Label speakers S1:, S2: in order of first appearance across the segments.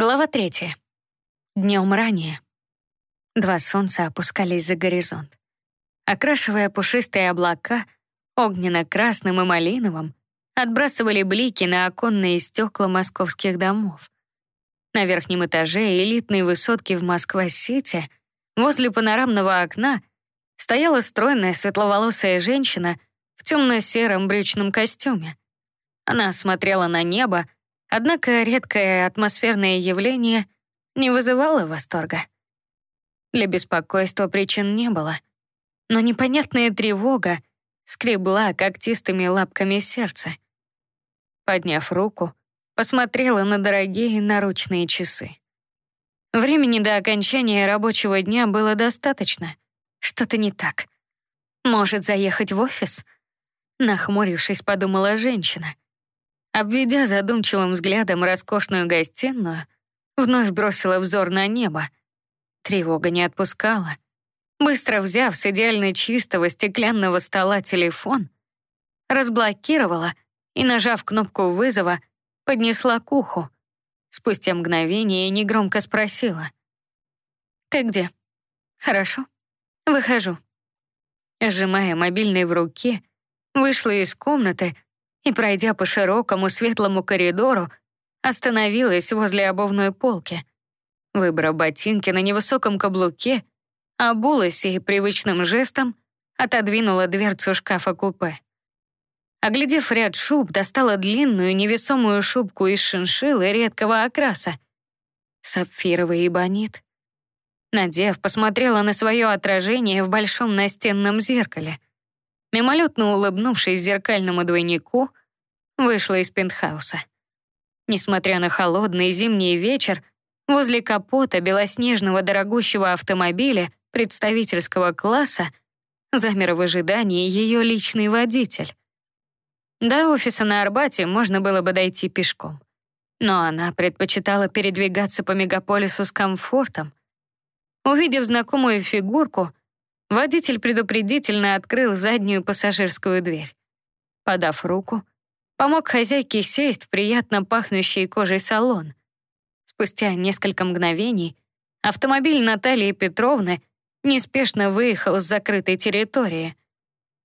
S1: Глава третья. Днем ранее. Два солнца опускались за горизонт. Окрашивая пушистые облака огненно-красным и малиновым, отбрасывали блики на оконные стекла московских домов. На верхнем этаже элитной высотки в Москва-Сити возле панорамного окна стояла стройная светловолосая женщина в темно-сером брючном костюме. Она смотрела на небо, Однако редкое атмосферное явление не вызывало восторга. Для беспокойства причин не было, но непонятная тревога скребла когтистыми лапками сердце. Подняв руку, посмотрела на дорогие наручные часы. Времени до окончания рабочего дня было достаточно. Что-то не так. Может, заехать в офис? Нахмурившись, подумала женщина. Обведя задумчивым взглядом роскошную гостиную, вновь бросила взор на небо. Тревога не отпускала. Быстро взяв с идеально чистого стеклянного стола телефон, разблокировала и, нажав кнопку вызова, поднесла к уху. Спустя мгновение негромко спросила. «Ты где?» «Хорошо. Выхожу». Сжимая мобильный в руке, вышла из комнаты, и, пройдя по широкому светлому коридору, остановилась возле обувной полки. Выбрав ботинки на невысоком каблуке, обулась и привычным жестом отодвинула дверцу шкафа-купе. Оглядев ряд шуб, достала длинную невесомую шубку из шиншиллы редкого окраса. Сапфировый эбонит. Надев, посмотрела на свое отражение в большом настенном зеркале — Мимолетно улыбнувшись зеркальному двойнику, вышла из пентхауса. Несмотря на холодный зимний вечер, возле капота белоснежного дорогущего автомобиля представительского класса замер в ожидании ее личный водитель. До офиса на Арбате можно было бы дойти пешком. Но она предпочитала передвигаться по мегаполису с комфортом. Увидев знакомую фигурку, Водитель предупредительно открыл заднюю пассажирскую дверь. Подав руку, помог хозяйке сесть в приятно пахнущий кожей салон. Спустя несколько мгновений автомобиль Натальи Петровны неспешно выехал с закрытой территории.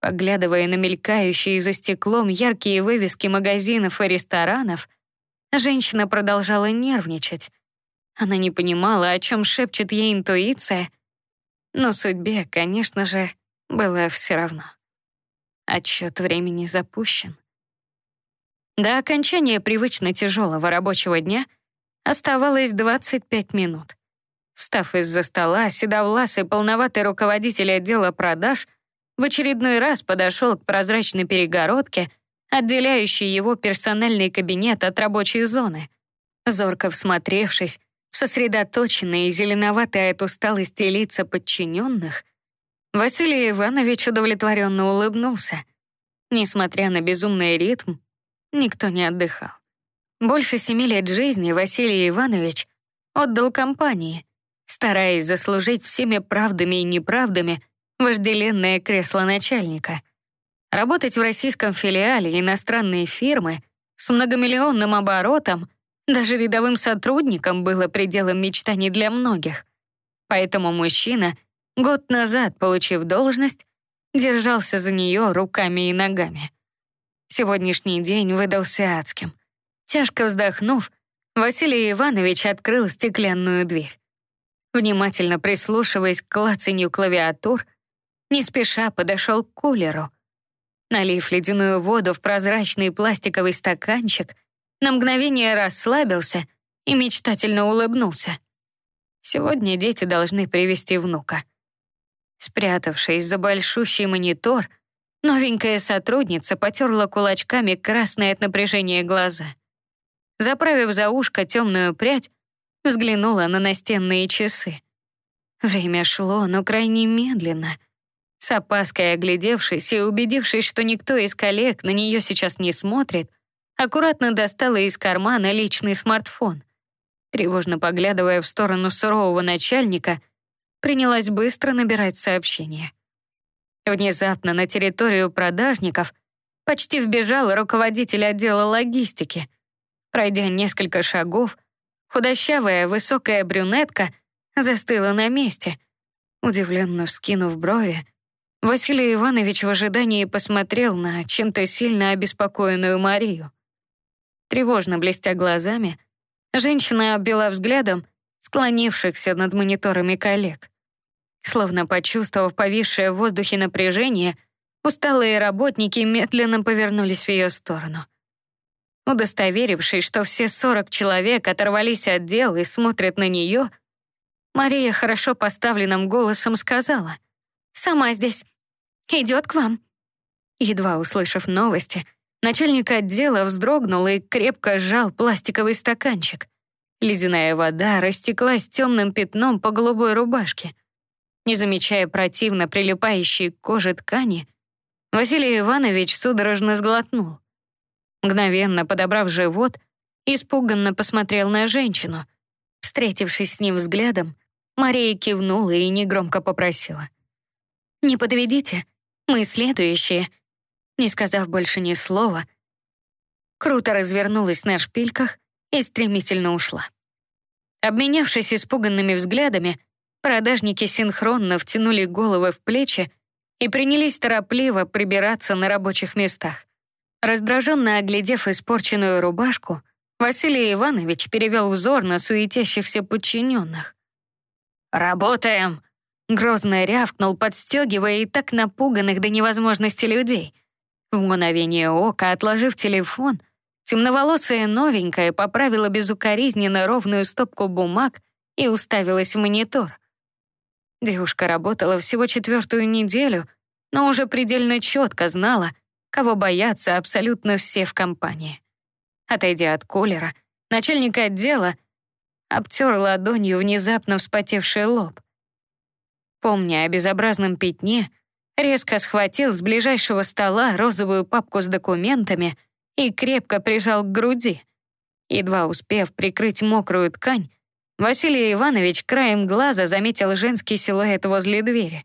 S1: Поглядывая на мелькающие за стеклом яркие вывески магазинов и ресторанов, женщина продолжала нервничать. Она не понимала, о чем шепчет ей интуиция, но судьбе, конечно же, было все равно. Отсчет времени запущен. До окончания привычно тяжелого рабочего дня оставалось 25 минут. Встав из-за стола, седовласый полноватый руководитель отдела продаж в очередной раз подошел к прозрачной перегородке, отделяющей его персональный кабинет от рабочей зоны. Зорко всмотревшись, сосредоточенные, зеленоватые от усталости лица подчиненных, Василий Иванович удовлетворенно улыбнулся. Несмотря на безумный ритм, никто не отдыхал. Больше семи лет жизни Василий Иванович отдал компании, стараясь заслужить всеми правдами и неправдами вожделенное кресло начальника. Работать в российском филиале иностранной фирмы с многомиллионным оборотом даже рядовым сотрудникам было пределом мечтаний для многих. Поэтому мужчина, год назад получив должность, держался за нее руками и ногами. Сегодняшний день выдался адским. Тяжко вздохнув, Василий Иванович открыл стеклянную дверь. Внимательно прислушиваясь к клацанью клавиатур, не спеша подошел к кулеру. Налив ледяную воду в прозрачный пластиковый стаканчик, на мгновение расслабился и мечтательно улыбнулся. Сегодня дети должны привести внука. Спрятавшись за большущий монитор, новенькая сотрудница потерла кулачками красные от напряжения глаза. Заправив за ушко темную прядь, взглянула на настенные часы. Время шло, но крайне медленно. С опаской оглядевшись и убедившись, что никто из коллег на нее сейчас не смотрит, аккуратно достала из кармана личный смартфон. Тревожно поглядывая в сторону сурового начальника, принялась быстро набирать сообщения. Внезапно на территорию продажников почти вбежал руководитель отдела логистики. Пройдя несколько шагов, Худощавая, высокая брюнетка застыла на месте. Удивленно вскинув брови, Василий Иванович в ожидании посмотрел на чем-то сильно обеспокоенную Марию. Тревожно блестя глазами, женщина обвела взглядом склонившихся над мониторами коллег. Словно почувствовав повисшее в воздухе напряжение, усталые работники медленно повернулись в ее сторону. Удостоверившись, что все 40 человек оторвались от дел и смотрят на нее, Мария хорошо поставленным голосом сказала «Сама здесь. Идет к вам». Едва услышав новости, начальник отдела вздрогнул и крепко сжал пластиковый стаканчик. Ледяная вода растеклась темным пятном по голубой рубашке. Не замечая противно прилипающей к коже ткани, Василий Иванович судорожно сглотнул. Мгновенно подобрав живот, испуганно посмотрел на женщину. Встретившись с ним взглядом, Мария кивнула и негромко попросила. «Не подведите, мы следующие». Не сказав больше ни слова, круто развернулась на шпильках и стремительно ушла. Обменявшись испуганными взглядами, продажники синхронно втянули головы в плечи и принялись торопливо прибираться на рабочих местах. Раздраженно оглядев испорченную рубашку, Василий Иванович перевел взор на суетящихся подчиненных. «Работаем!» — грозно рявкнул, подстегивая и так напуганных до невозможности людей. В мгновение ока, отложив телефон, темноволосая новенькая поправила безукоризненно ровную стопку бумаг и уставилась в монитор. Девушка работала всего четвертую неделю, но уже предельно четко знала, кого боятся абсолютно все в компании. Отойдя от кулера, начальник отдела обтер ладонью внезапно вспотевший лоб. Помня о безобразном пятне, резко схватил с ближайшего стола розовую папку с документами и крепко прижал к груди. Едва успев прикрыть мокрую ткань, Василий Иванович краем глаза заметил женский силуэт возле двери.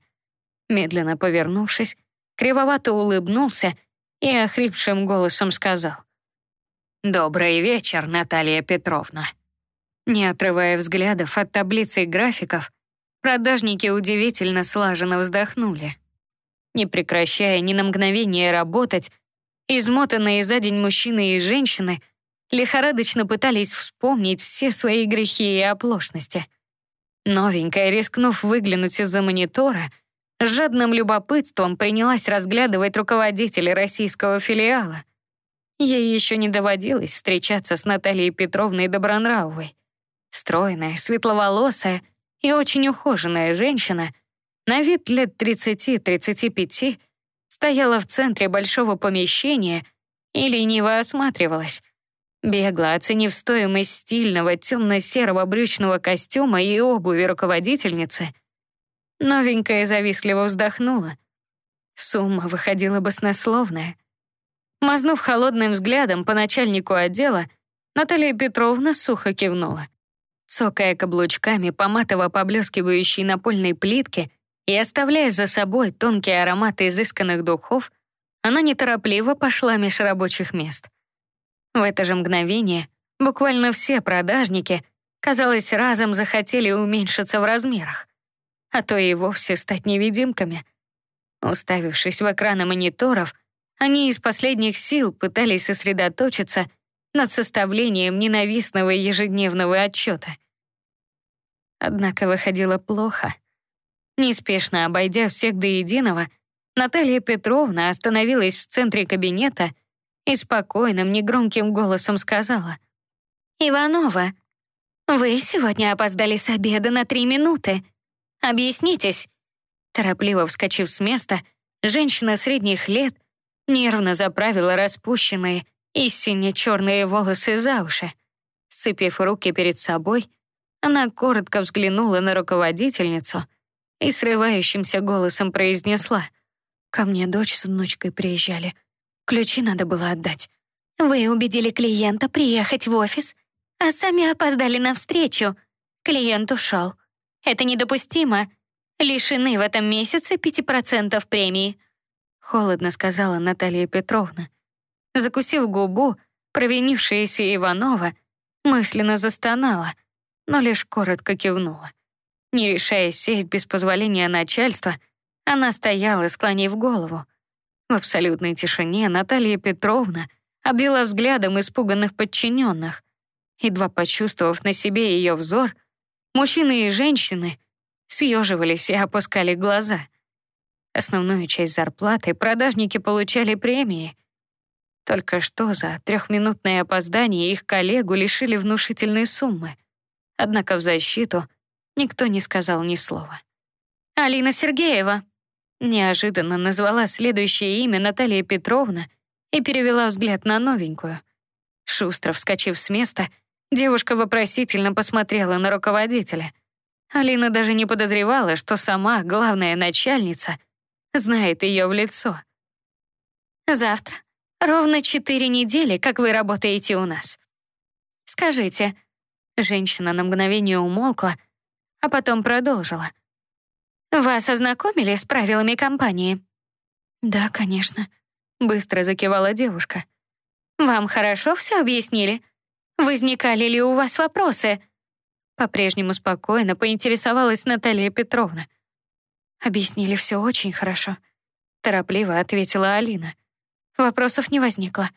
S1: Медленно повернувшись, кривовато улыбнулся и охрипшим голосом сказал. «Добрый вечер, Наталья Петровна». Не отрывая взглядов от таблицы графиков, продажники удивительно слаженно вздохнули. Не прекращая ни на мгновение работать, измотанные за день мужчины и женщины лихорадочно пытались вспомнить все свои грехи и оплошности. Новенькая, рискнув выглянуть из-за монитора, с жадным любопытством принялась разглядывать руководителя российского филиала. Ей еще не доводилось встречаться с Натальей Петровной Добронравовой. Стройная, светловолосая и очень ухоженная женщина, на вид лет 30-35, стояла в центре большого помещения и лениво осматривалась. Бегло оценив стоимость стильного темно-серого брючного костюма и обуви руководительницы — Новенькая завистливо вздохнула. Сумма выходила баснословная. Мазнув холодным взглядом по начальнику отдела, Наталья Петровна сухо кивнула. Цокая каблучками по матово поблескивающей напольной плитке и оставляя за собой тонкие ароматы изысканных духов, она неторопливо пошла меж рабочих мест. В это же мгновение буквально все продажники, казалось, разом захотели уменьшиться в размерах а то и вовсе стать невидимками. Уставившись в экраны мониторов, они из последних сил пытались сосредоточиться над составлением ненавистного ежедневного отчета. Однако выходило плохо. Неспешно обойдя всех до единого, Наталья Петровна остановилась в центре кабинета и спокойным, негромким голосом сказала. «Иванова, вы сегодня опоздали с обеда на три минуты. Объяснитесь!» Торопливо вскочив с места, женщина средних лет нервно заправила распущенные и сине-черные волосы за уши. Сцепив руки перед собой, она коротко взглянула на руководительницу и срывающимся голосом произнесла «Ко мне дочь с внучкой приезжали. Ключи надо было отдать». «Вы убедили клиента приехать в офис, а сами опоздали на встречу. Клиент ушел. Это недопустимо. Лишены в этом месяце 5% премии», — холодно сказала Наталья Петровна. Закусив губу, провинившаяся Иванова Мысленно застонала, но лишь коротко кивнула. Не решая сесть без позволения начальства, она стояла, склонив голову. В абсолютной тишине Наталья Петровна обвела взглядом испуганных подчиненных. Едва почувствовав на себе ее взор, мужчины и женщины съеживались и опускали глаза. Основную часть зарплаты продажники получали премии. Только что за трехминутное опоздание их коллегу лишили внушительной суммы. Однако в защиту никто не сказал ни слова. «Алина Сергеева», неожиданно назвала следующее имя Наталья Петровна и перевела взгляд на новенькую. Шустро вскочив с места, девушка вопросительно посмотрела на руководителя. Алина даже не подозревала, что сама главная начальница — знает ее в лицо. Завтра. Ровно четыре недели, как вы работаете у нас. Скажите. Женщина на мгновение умолкла, а потом продолжила. Вас ознакомили с правилами компании? Да, конечно. Быстро закивала девушка. Вам хорошо все объяснили? Возникали ли у вас вопросы? По-прежнему спокойно поинтересовалась Наталья Петровна. Объяснили все очень хорошо. Торопливо ответила Алина. Вопросов не возникло.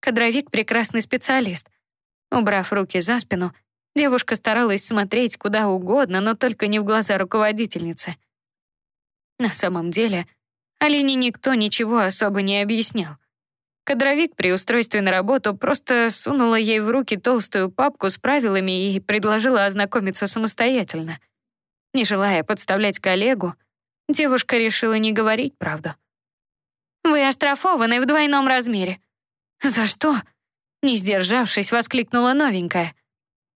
S1: Кадровик — прекрасный специалист. Убрав руки за спину, девушка старалась смотреть куда угодно, но только не в глаза руководительницы. На самом деле, Алине никто ничего особо не объяснял. Кадровик при устройстве на работу просто сунула ей в руки толстую папку с правилами и предложила ознакомиться самостоятельно. Не желая подставлять коллегу, Девушка решила не говорить правду. «Вы оштрафованы в двойном размере». «За что?» Не сдержавшись, воскликнула новенькая.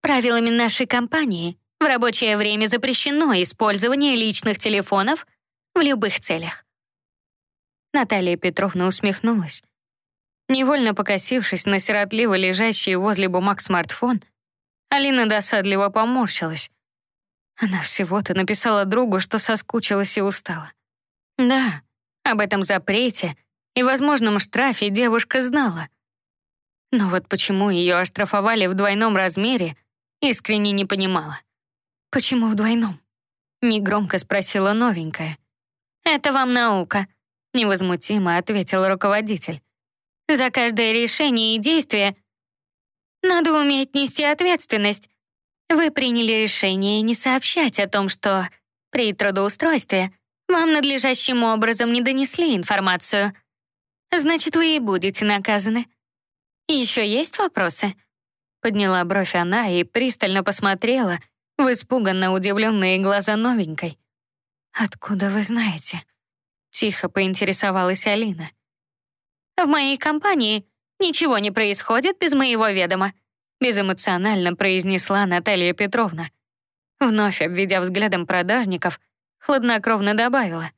S1: «Правилами нашей компании в рабочее время запрещено использование личных телефонов в любых целях». Наталья Петровна усмехнулась. Невольно покосившись на сиротливо лежащий возле бумаг смартфон, Алина досадливо поморщилась. Она всего-то написала другу, что соскучилась и устала. Да, об этом запрете и возможном штрафе девушка знала. Но вот почему ее оштрафовали в двойном размере, искренне не понимала. «Почему в двойном?» — негромко спросила новенькая. «Это вам наука», — невозмутимо ответил руководитель. «За каждое решение и действие надо уметь нести ответственность, вы приняли решение не сообщать о том, что при трудоустройстве вам надлежащим образом не донесли информацию. Значит, вы и будете наказаны. Еще есть вопросы?» Подняла бровь она и пристально посмотрела в испуганно удивленные глаза новенькой. «Откуда вы знаете?» Тихо поинтересовалась Алина. «В моей компании ничего не происходит без моего ведома безэмоционально произнесла Наталья Петровна. Вновь обведя взглядом продажников, хладнокровно добавила.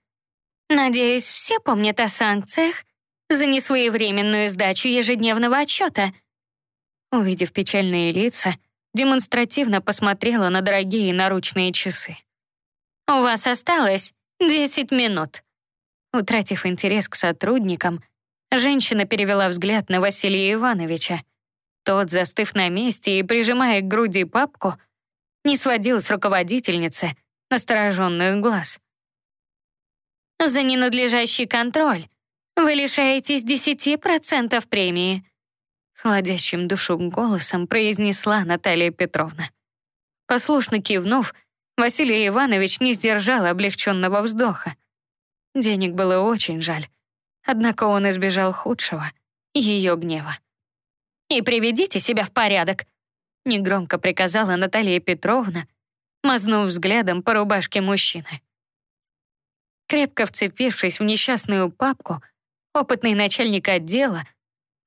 S1: «Надеюсь, все помнят о санкциях за несвоевременную сдачу ежедневного отчета». Увидев печальные лица, демонстративно посмотрела на дорогие наручные часы. «У вас осталось 10 минут». Утратив интерес к сотрудникам, женщина перевела взгляд на Василия Ивановича. Тот, застыв на месте и прижимая к груди папку, не сводил с руководительницы настороженных глаз. «За ненадлежащий контроль вы лишаетесь 10% премии», хладящим душу голосом произнесла Наталья Петровна. Послушно кивнув, Василий Иванович не сдержал облегченного вздоха. Денег было очень жаль, однако он избежал худшего — ее гнева и приведите себя в порядок», — негромко приказала Наталья Петровна, мазнув взглядом по рубашке мужчины. Крепко вцепившись в несчастную папку, опытный начальник отдела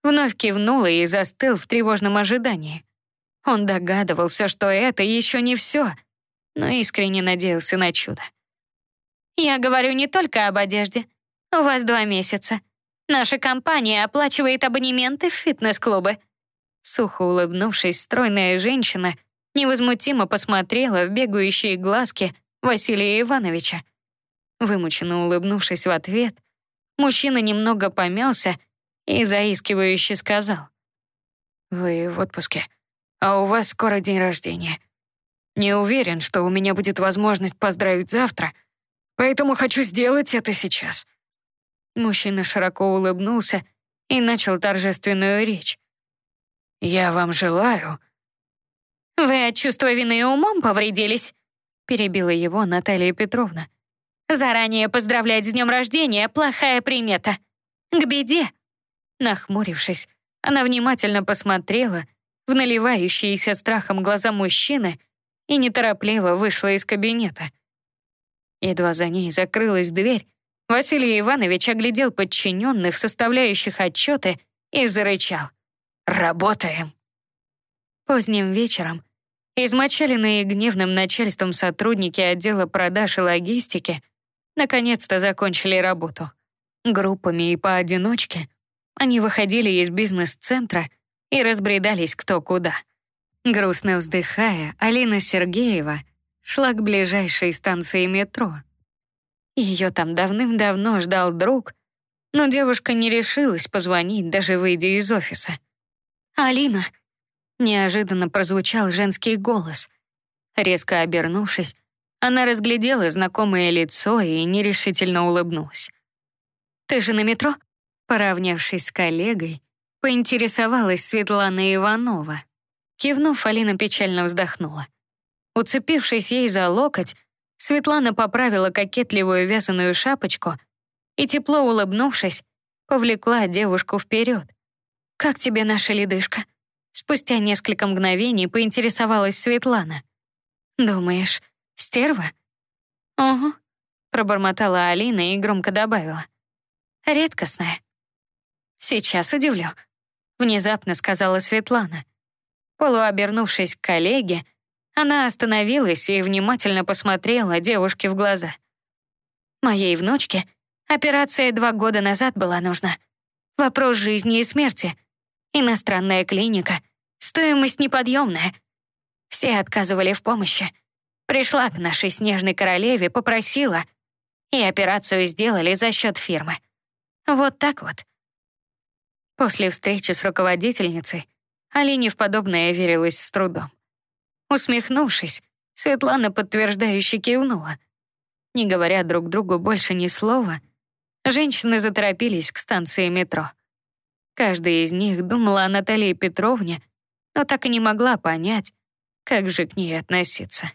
S1: вновь кивнул и застыл в тревожном ожидании. Он догадывался, что это еще не все, но искренне надеялся на чудо. «Я говорю не только об одежде. У вас два месяца. Наша компания оплачивает абонементы в фитнес-клубы. Сухо улыбнувшись, стройная женщина невозмутимо посмотрела в бегающие глазки Василия Ивановича. Вымученно улыбнувшись в ответ, мужчина немного помялся и заискивающе сказал. «Вы в отпуске,
S2: а у вас скоро день рождения. Не уверен, что у меня будет возможность поздравить завтра, поэтому хочу сделать это сейчас».
S1: Мужчина широко улыбнулся и начал торжественную речь.
S2: «Я вам желаю...»
S1: «Вы от чувства вины и умом повредились?» перебила его Наталья Петровна. «Заранее поздравлять с днем рождения — плохая примета. К беде!» Нахмурившись, она внимательно посмотрела в наливающиеся страхом глаза мужчины и неторопливо вышла из кабинета. Едва за ней закрылась дверь, Василий Иванович оглядел подчиненных, составляющих отчеты, и зарычал. «Работаем!» Поздним вечером измочаленные гневным начальством сотрудники отдела продаж и логистики наконец-то закончили работу. Группами и поодиночке они выходили из бизнес-центра и разбредались кто куда. Грустно вздыхая, Алина Сергеева шла к ближайшей станции метро. Ее там давным-давно ждал друг, но девушка не решилась позвонить, даже выйдя из офиса. «Алина!» — неожиданно прозвучал женский голос. Резко обернувшись, она разглядела знакомое лицо и нерешительно улыбнулась. «Ты же на метро?» Поравнявшись с коллегой, поинтересовалась Светлана Иванова. Кивнув, Алина печально вздохнула. Уцепившись ей за локоть, Светлана поправила кокетливую вязаную шапочку и, тепло улыбнувшись, повлекла девушку вперед. «Как тебе наша ледышка?» Спустя несколько мгновений поинтересовалась Светлана. «Думаешь, стерва?» «Угу», — пробормотала Алина и громко добавила. «Редкостная». «Сейчас удивлю», — внезапно сказала Светлана. Полуобернувшись к коллеге, она остановилась и внимательно посмотрела девушке в глаза. «Моей внучке операция два года назад была нужна. Вопрос жизни и смерти. Иностранная клиника. Стоимость неподъемная. Все отказывали в помощи. Пришла к нашей снежной королеве, попросила, и операцию сделали за счет фирмы. Вот так вот. После встречи с руководительницей Алине в подобное верилось с трудом. Усмехнувшись, Светлана подтверждающе кивнула. Не говоря друг другу больше ни слова, женщины заторопились к станции метро. Каждая из них думала о Наталье Петровне, но так и не могла понять, как же к ней относиться.